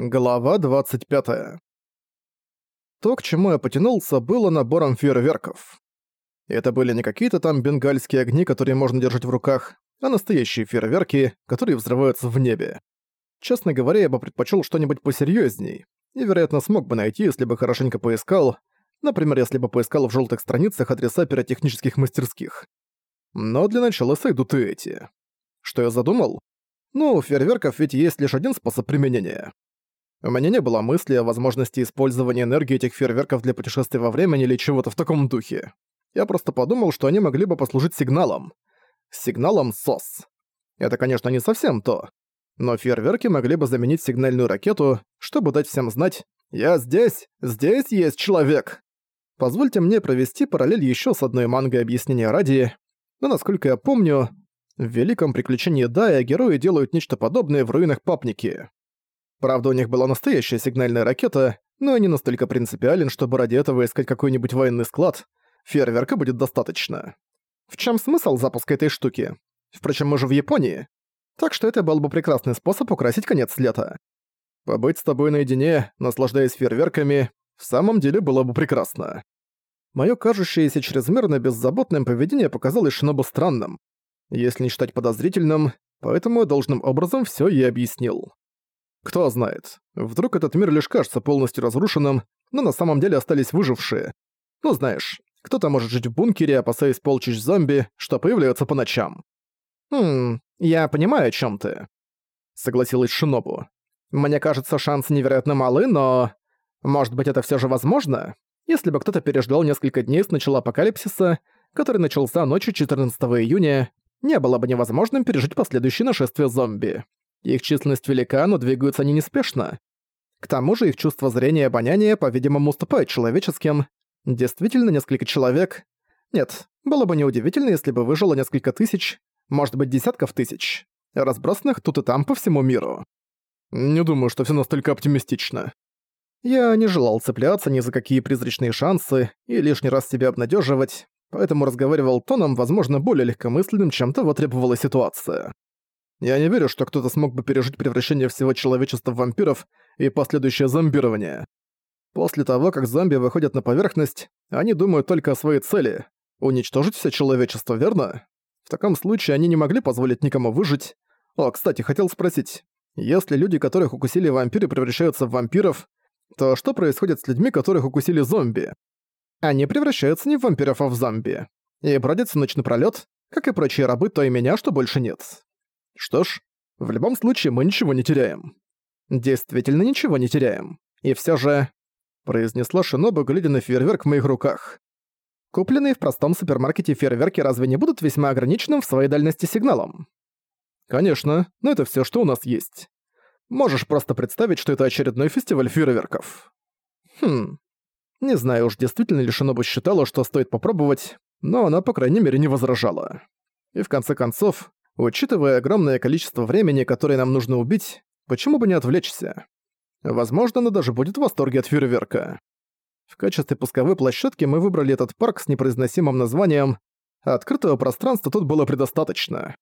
Глава 25. То, к чему я потянулся, было набором фейерверков. Это были не какие-то там бенгальские огни, которые можно держать в руках, а настоящие фейерверки, которые взрываются в небе. Честно говоря, я бы предпочел что-нибудь посерьезней, и, вероятно, смог бы найти, если бы хорошенько поискал, например, если бы поискал в желтых страницах адреса пиротехнических мастерских. Но для начала сойдут и эти. Что я задумал? Ну, фейерверков ведь есть лишь один способ применения. У меня не было мысли о возможности использования энергии этих фейерверков для путешествия во времени или чего-то в таком духе. Я просто подумал, что они могли бы послужить сигналом. Сигналом СОС. Это, конечно, не совсем то. Но фейерверки могли бы заменить сигнальную ракету, чтобы дать всем знать «Я здесь! Здесь есть человек!» Позвольте мне провести параллель еще с одной мангой объяснения ради, но насколько я помню, в «Великом приключении Дая» герои делают нечто подобное в руинах Папники. Правда, у них была настоящая сигнальная ракета, но и не настолько принципиален, чтобы ради этого искать какой-нибудь военный склад. Фейерверка будет достаточно. В чем смысл запуска этой штуки? Впрочем, мы же в Японии. Так что это был бы прекрасный способ украсить конец лета. Побыть с тобой наедине, наслаждаясь фейерверками, в самом деле было бы прекрасно. Моё кажущееся чрезмерно беззаботное поведение показалось Шинобу странным, если не считать подозрительным, поэтому я должным образом всё и объяснил. Кто знает, вдруг этот мир лишь кажется полностью разрушенным, но на самом деле остались выжившие. Ну знаешь, кто-то может жить в бункере, опасаясь полчищ зомби, что появляются по ночам. «Хм, я понимаю, о чем ты», — согласилась Шинобу. «Мне кажется, шансы невероятно малы, но... Может быть, это все же возможно? Если бы кто-то переждал несколько дней с начала апокалипсиса, который начался ночью 14 июня, не было бы невозможным пережить последующее нашествие зомби. Их численность велика, но двигаются они неспешно. К тому же их чувство зрения и обоняния, по-видимому, уступает человеческим. Действительно, несколько человек... Нет, было бы неудивительно, если бы выжило несколько тысяч, может быть, десятков тысяч, разбросанных тут и там по всему миру. Не думаю, что все настолько оптимистично. Я не желал цепляться ни за какие призрачные шансы и лишний раз себя обнадеживать, поэтому разговаривал тоном, возможно, более легкомысленным, чем того требовала ситуация. Я не верю, что кто-то смог бы пережить превращение всего человечества в вампиров и последующее зомбирование. После того, как зомби выходят на поверхность, они думают только о своей цели — уничтожить все человечество, верно? В таком случае они не могли позволить никому выжить. О, кстати, хотел спросить, если люди, которых укусили вампиры, превращаются в вампиров, то что происходит с людьми, которых укусили зомби? Они превращаются не в вампиров, а в зомби. И бродят всю ночь напролёт, как и прочие рабы, то и меня, что больше нет. Что ж, в любом случае мы ничего не теряем. Действительно ничего не теряем. И все же... Произнесла Шиноба, глядя на фейерверк в моих руках. Купленные в простом супермаркете фейерверки разве не будут весьма ограниченным в своей дальности сигналом? Конечно, но это все, что у нас есть. Можешь просто представить, что это очередной фестиваль фейерверков. Хм. Не знаю уж, действительно ли Шинобу считала, что стоит попробовать, но она, по крайней мере, не возражала. И в конце концов, Учитывая огромное количество времени, которое нам нужно убить, почему бы не отвлечься? Возможно, она даже будет в восторге от фейерверка. В качестве пусковой площадки мы выбрали этот парк с непроизносимым названием «Открытого пространства тут было предостаточно».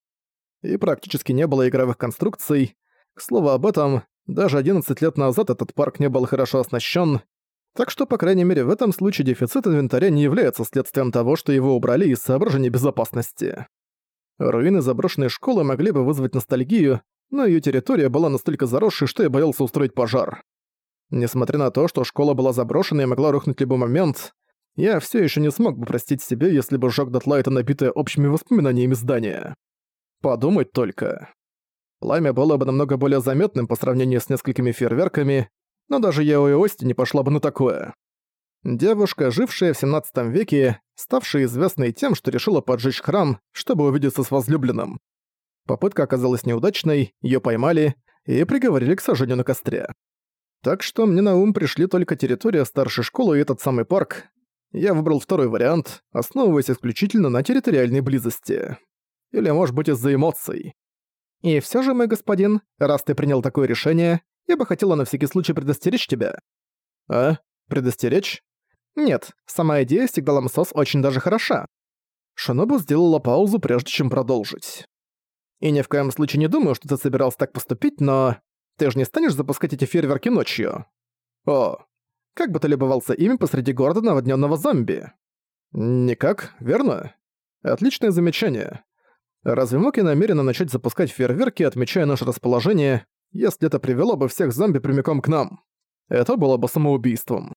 И практически не было игровых конструкций. К слову об этом, даже 11 лет назад этот парк не был хорошо оснащен, так что, по крайней мере, в этом случае дефицит инвентаря не является следствием того, что его убрали из соображений безопасности. Руины заброшенной школы могли бы вызвать ностальгию, но ее территория была настолько заросшей, что я боялся устроить пожар. Несмотря на то, что школа была заброшена и могла рухнуть в любой момент, я все еще не смог бы простить себе, если бы сжёг дотла это набитое общими воспоминаниями здание. Подумать только. Пламя было бы намного более заметным по сравнению с несколькими фейерверками, но даже Яо и Ости не пошла бы на такое. Девушка, жившая в 17 веке, ставшая известной тем, что решила поджечь храм, чтобы увидеться с возлюбленным. Попытка оказалась неудачной, её поймали и приговорили к сожжению на костре. Так что мне на ум пришли только территория старшей школы и этот самый парк. Я выбрал второй вариант, основываясь исключительно на территориальной близости. Или, может быть, из-за эмоций. И всё же, мой господин, раз ты принял такое решение, я бы хотела на всякий случай предостеречь тебя. А? Предостеречь? Нет, сама идея с сигналом СОС очень даже хороша. Шинобу сделала паузу, прежде чем продолжить. И ни в коем случае не думаю, что ты собирался так поступить, но... Ты же не станешь запускать эти фейерверки ночью? О, как бы ты любовался ими посреди города наводненного зомби? Никак, верно? Отличное замечание. Разве мог я намеренно начать запускать фейерверки, отмечая наше расположение, если это привело бы всех зомби прямиком к нам? Это было бы самоубийством.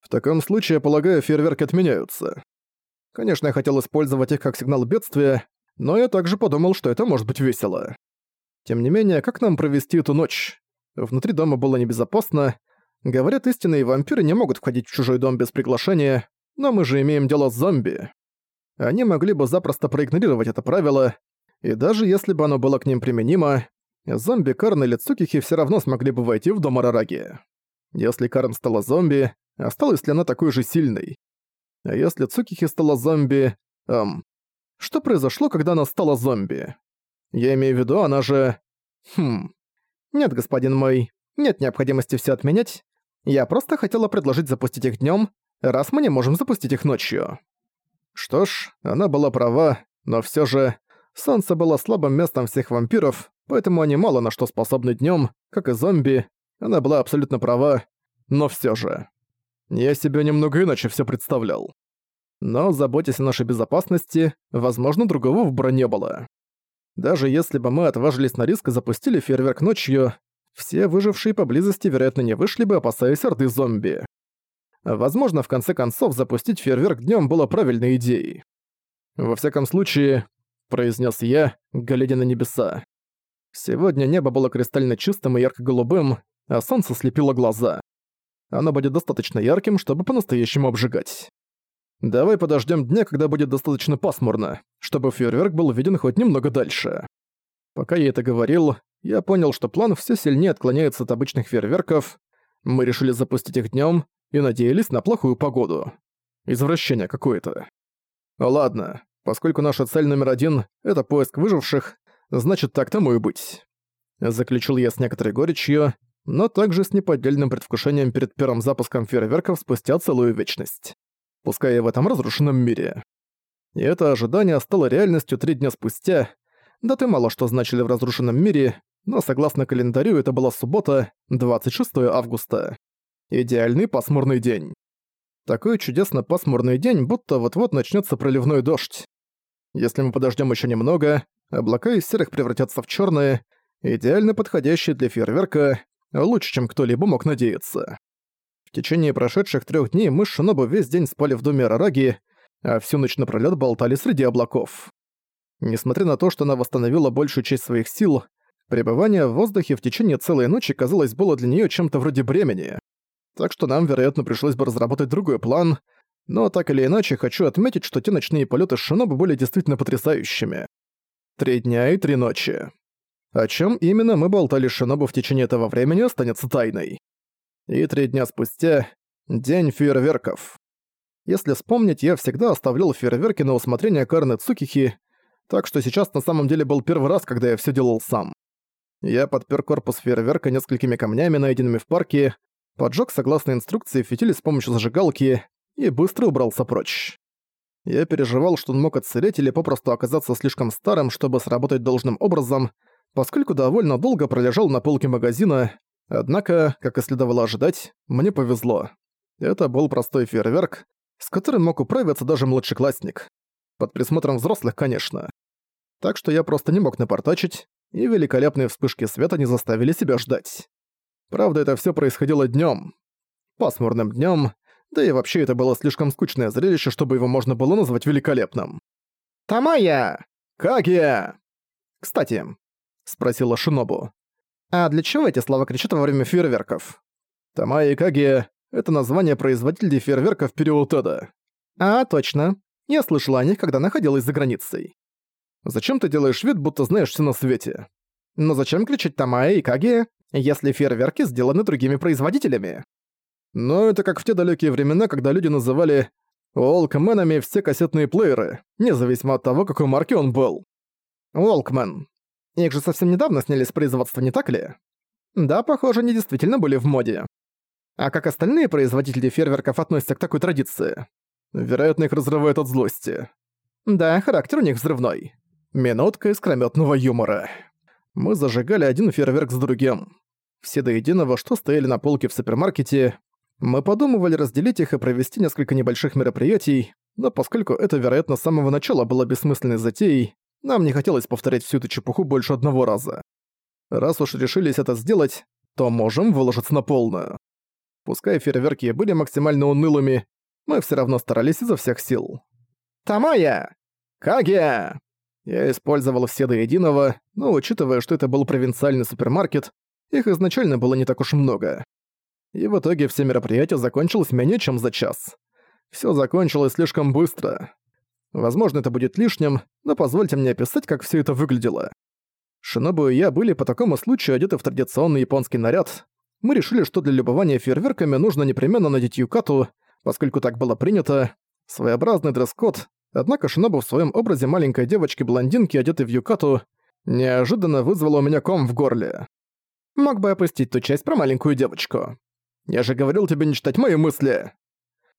В таком случае, полагаю, фейерверки отменяются. Конечно, я хотел использовать их как сигнал бедствия, но я также подумал, что это может быть весело. Тем не менее, как нам провести эту ночь? Внутри дома было небезопасно. Говорят, истинные вампиры не могут входить в чужой дом без приглашения, но мы же имеем дело с зомби. Они могли бы запросто проигнорировать это правило, и даже если бы оно было к ним применимо, зомби Карн или Цукихи все равно смогли бы войти в дом Арараги. Если Карн стала зомби, осталась ли она такой же сильной? А если Цукихи стала зомби... Эм... Что произошло, когда она стала зомби? Я имею в виду, она же... Хм... Нет, господин мой, нет необходимости все отменять. Я просто хотела предложить запустить их днем, раз мы не можем запустить их ночью. Что ж, она была права, но все же солнце было слабым местом всех вампиров, поэтому они мало на что способны днем, как и зомби. Она была абсолютно права, но все же. Я себе немного иначе все представлял. Но, заботясь о нашей безопасности, возможно, другого выбора не было. Даже если бы мы отважились на риск и запустили фейерверк ночью, все выжившие поблизости, вероятно, не вышли бы, опасаясь орды зомби. Возможно, в конце концов, запустить фейерверк днем было правильной идеей. «Во всяком случае», — произнес я, глядя на небеса. Сегодня небо было кристально чистым и ярко-голубым, а солнце слепило глаза. Оно будет достаточно ярким, чтобы по-настоящему обжигать. Давай подождем дня, когда будет достаточно пасмурно, чтобы фейерверк был виден хоть немного дальше. Пока я это говорил, я понял, что план все сильнее отклоняется от обычных фейерверков. Мы решили запустить их днем, и надеялись на плохую погоду. Извращение какое-то. Ладно, поскольку наша цель номер один — это поиск выживших, значит так тому и быть. Заключил я с некоторой горечью, но также с неподдельным предвкушением перед первым запуском фейерверков спустя целую вечность. Пускай и в этом разрушенном мире. И это ожидание стало реальностью три дня спустя. Да ты мало что значили в разрушенном мире, но согласно календарю это была суббота, 26 августа. Идеальный пасмурный день. Такой чудесно пасмурный день, будто вот-вот начнется проливной дождь. Если мы подождем еще немного, облака из серых превратятся в черные, идеально подходящие для фейерверка, лучше, чем кто-либо мог надеяться. В течение прошедших трех дней мы с Шинобу весь день спали в доме Арараги, а всю ночь напролёт болтали среди облаков. Несмотря на то, что она восстановила большую часть своих сил, пребывание в воздухе в течение целой ночи, казалось, было для нее чем-то вроде бремени так что нам, вероятно, пришлось бы разработать другой план, но так или иначе хочу отметить, что те ночные полеты Шинобу были действительно потрясающими. Три дня и три ночи. О чем именно мы болтали Шинобу в течение этого времени останется тайной. И три дня спустя — день фейерверков. Если вспомнить, я всегда оставлял фейерверки на усмотрение Карны Цукихи, так что сейчас на самом деле был первый раз, когда я все делал сам. Я подпер корпус фейерверка несколькими камнями, найденными в парке, поджег согласно инструкции фитиль с помощью зажигалки и быстро убрался прочь. Я переживал, что он мог отсыреть или попросту оказаться слишком старым, чтобы сработать должным образом, поскольку довольно долго пролежал на полке магазина, однако, как и следовало ожидать, мне повезло. Это был простой фейерверк, с которым мог управиться даже младшеклассник. Под присмотром взрослых, конечно. Так что я просто не мог напортачить, и великолепные вспышки света не заставили себя ждать. Правда, это все происходило днем, Пасмурным днем, да и вообще это было слишком скучное зрелище, чтобы его можно было назвать великолепным. «Тамая! Как я?» «Кстати», — спросила Шинобу, «а для чего эти слова кричат во время фейерверков?» «Тамая и Каги — это название производителей фейерверков период Эда». «А, точно. Я слышала о них, когда находилась за границей». «Зачем ты делаешь вид, будто знаешь все на свете?» «Но зачем кричать Тамая и Каги, если фейерверки сделаны другими производителями. Но это как в те далекие времена, когда люди называли Уолкменами все кассетные плееры, независимо от того, какой марки он был. Уолкмен. Их же совсем недавно сняли с производства, не так ли? Да, похоже, они действительно были в моде. А как остальные производители фейерверков относятся к такой традиции? Вероятно, их разрывает от злости. Да, характер у них взрывной. Минутка искрометного юмора. Мы зажигали один фейерверк с другим. все до единого, что стояли на полке в супермаркете. Мы подумывали разделить их и провести несколько небольших мероприятий, но поскольку это, вероятно, с самого начала было бессмысленной затеей, нам не хотелось повторять всю эту чепуху больше одного раза. Раз уж решились это сделать, то можем выложиться на полную. Пускай фейерверки были максимально унылыми, мы все равно старались изо всех сил. «Тамая! Каге!» Я использовал все до единого, но учитывая, что это был провинциальный супермаркет, их изначально было не так уж много. И в итоге все мероприятие закончилось менее чем за час. Все закончилось слишком быстро. Возможно, это будет лишним, но позвольте мне описать, как все это выглядело. Шинобу и я были по такому случаю одеты в традиционный японский наряд. Мы решили, что для любования фейерверками нужно непременно надеть юкату, поскольку так было принято. Своеобразный дресс-код, однако Шинобу в своем образе маленькой девочки-блондинки, одетой в юкату, неожиданно вызвала у меня ком в горле. Мог бы опустить ту часть про маленькую девочку. Я же говорил тебе не читать мои мысли.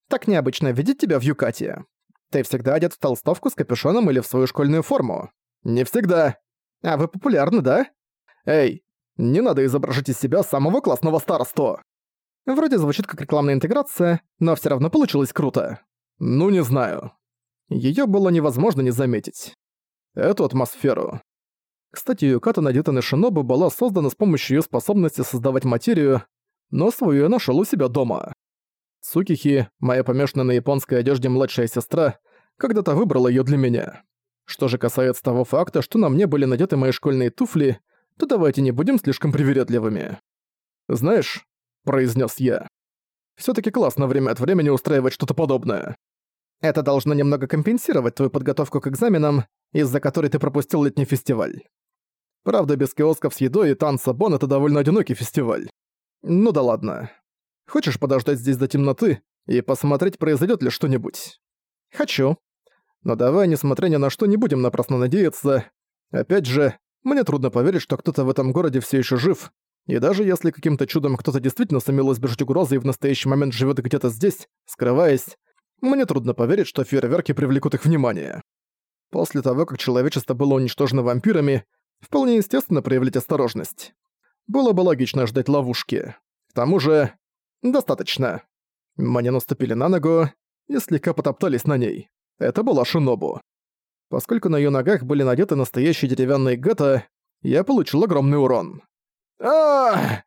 Так необычно видеть тебя в юкате. Ты всегда одет в толстовку с капюшоном или в свою школьную форму? Не всегда. А вы популярны, да? Эй, не надо изображать из себя самого классного старосту. Вроде звучит как рекламная интеграция, но все равно получилось круто. Ну, не знаю. Ее было невозможно не заметить. Эту атмосферу. Кстати, Юката, надета на Шинобу, была создана с помощью ее способности создавать материю, но свою я нашел у себя дома. Цукихи, моя помешанная на японской одежде младшая сестра, когда-то выбрала ее для меня. Что же касается того факта, что на мне были надеты мои школьные туфли, то давайте не будем слишком привередливыми. «Знаешь», — произнес я, все таки классно время от времени устраивать что-то подобное. Это должно немного компенсировать твою подготовку к экзаменам, из-за которой ты пропустил летний фестиваль. Правда, без киосков с едой и танца Бон это довольно одинокий фестиваль. Ну да ладно. Хочешь подождать здесь до темноты и посмотреть, произойдет ли что-нибудь? Хочу. Но давай, несмотря ни на что, не будем напрасно надеяться. Опять же, мне трудно поверить, что кто-то в этом городе все еще жив, и даже если каким-то чудом кто-то действительно сумел избежать угрозы и в настоящий момент живет где-то здесь, скрываясь, мне трудно поверить, что фейерверки привлекут их внимание. После того, как человечество было уничтожено вампирами, Вполне естественно проявлять осторожность. Было бы логично ждать ловушки. К тому же... Достаточно. Мне наступили на ногу и слегка потоптались на ней. Это была Шинобу. Поскольку на её ногах были надеты настоящие деревянные гата, я получил огромный урон. а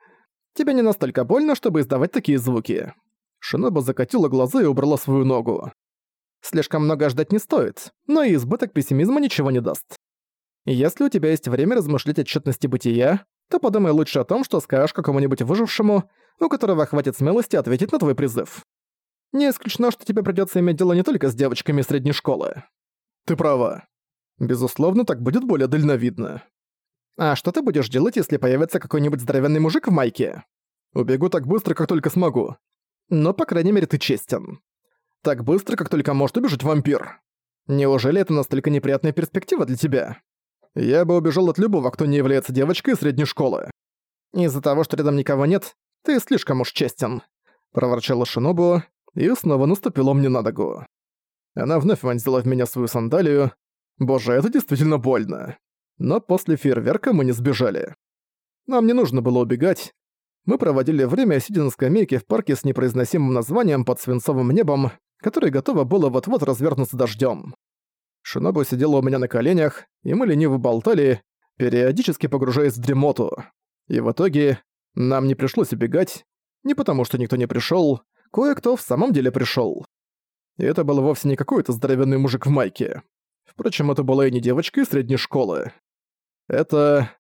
Тебе не настолько больно, чтобы издавать такие звуки. Шиноба закатила глаза и убрала свою ногу. Слишком много ждать не стоит, но и избыток пессимизма ничего не даст. Если у тебя есть время размышлять о тщетности бытия, то подумай лучше о том, что скажешь какому-нибудь выжившему, у которого хватит смелости ответить на твой призыв. Не исключено, что тебе придётся иметь дело не только с девочками средней школы. Ты права. Безусловно, так будет более дальновидно. А что ты будешь делать, если появится какой-нибудь здоровенный мужик в майке? Убегу так быстро, как только смогу. Но, по крайней мере, ты честен. Так быстро, как только может убежать вампир. Неужели это настолько неприятная перспектива для тебя? Я бы убежал от любого, кто не является девочкой средней школы. Из-за того, что рядом никого нет, ты слишком уж честен», — проворчала Шинобу и снова наступила мне на ногу. Она вновь вонзила в меня свою сандалию. Боже, это действительно больно. Но после фейерверка мы не сбежали. Нам не нужно было убегать. Мы проводили время, сидя на скамейке в парке с непроизносимым названием под свинцовым небом, которое готово было вот-вот развернуться дождем. Шинобу сидела у меня на коленях, и мы лениво болтали, периодически погружаясь в дремоту. И в итоге нам не пришлось убегать, не потому что никто не пришёл, кое-кто в самом деле пришёл. И это был вовсе не какой-то здоровенный мужик в майке. Впрочем, это была и не девочка из средней школы. Это...